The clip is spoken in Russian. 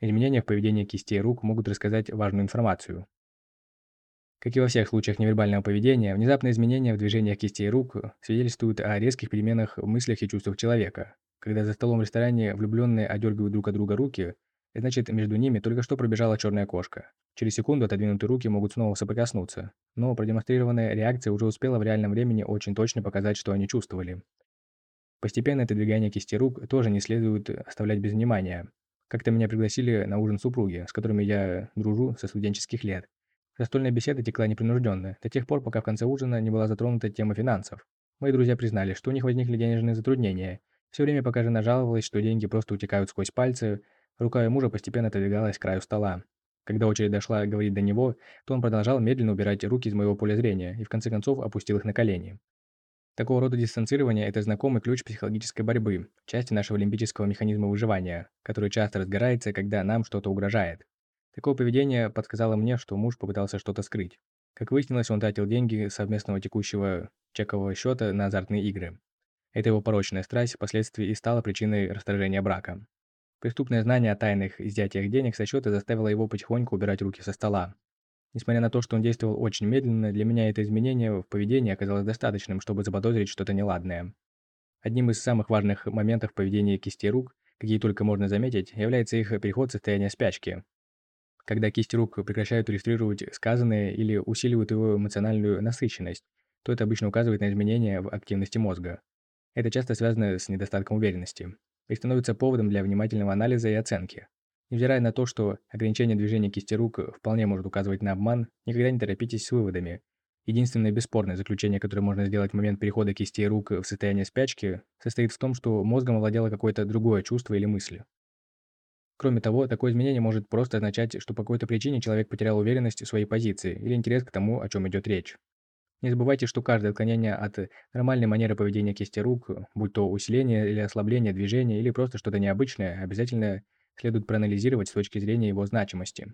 Изменения в поведении кистей рук могут рассказать важную информацию. Как и во всех случаях невербального поведения, внезапные изменения в движениях кистей рук свидетельствуют о резких переменах в мыслях и чувствах человека. Когда за столом в ресторане влюбленные одергивают друг от друга руки, значит, между ними только что пробежала черная кошка. Через секунду отодвинутые руки могут снова соприкоснуться, но продемонстрированная реакция уже успела в реальном времени очень точно показать, что они чувствовали. Постепенно это движение кисти рук тоже не следует оставлять без внимания. Как-то меня пригласили на ужин супруги, с которыми я дружу со студенческих лет. Застольная беседа текла непринужденно, до тех пор, пока в конце ужина не была затронута тема финансов. Мои друзья признали, что у них возникли денежные затруднения. Все время, пока жена жаловалась, что деньги просто утекают сквозь пальцы, рука ее мужа постепенно отодвигалась к краю стола. Когда очередь дошла говорить до него, то он продолжал медленно убирать руки из моего поля зрения и в конце концов опустил их на колени. Такого рода дистанцирование – это знакомый ключ психологической борьбы, части нашего лимбического механизма выживания, который часто разгорается, когда нам что-то угрожает. Такое поведение подсказало мне, что муж попытался что-то скрыть. Как выяснилось, он тратил деньги совместного текущего чекового счета на азартные игры. Это его порочная страсть впоследствии и стала причиной расторжения брака. Преступное знание о тайных изъятиях денег со счета заставило его потихоньку убирать руки со стола. Несмотря на то, что он действовал очень медленно, для меня это изменение в поведении оказалось достаточным, чтобы заподозрить что-то неладное. Одним из самых важных моментов поведения кисти рук, какие только можно заметить, является их переход в состояние спячки. Когда кисти рук прекращают иллюстрировать сказанное или усиливают его эмоциональную насыщенность, то это обычно указывает на изменения в активности мозга. Это часто связано с недостатком уверенности и становится поводом для внимательного анализа и оценки. Невзирая на то, что ограничение движения кисти рук вполне может указывать на обман, никогда не торопитесь с выводами. Единственное бесспорное заключение, которое можно сделать в момент перехода кисти рук в состояние спячки, состоит в том, что мозгом овладело какое-то другое чувство или мысль. Кроме того, такое изменение может просто означать, что по какой-то причине человек потерял уверенность в своей позиции или интерес к тому, о чем идет речь. Не забывайте, что каждое отклонение от нормальной манеры поведения кисти рук, будь то усиление или ослабление движения или просто что-то необычное, обязательно следует проанализировать с точки зрения его значимости.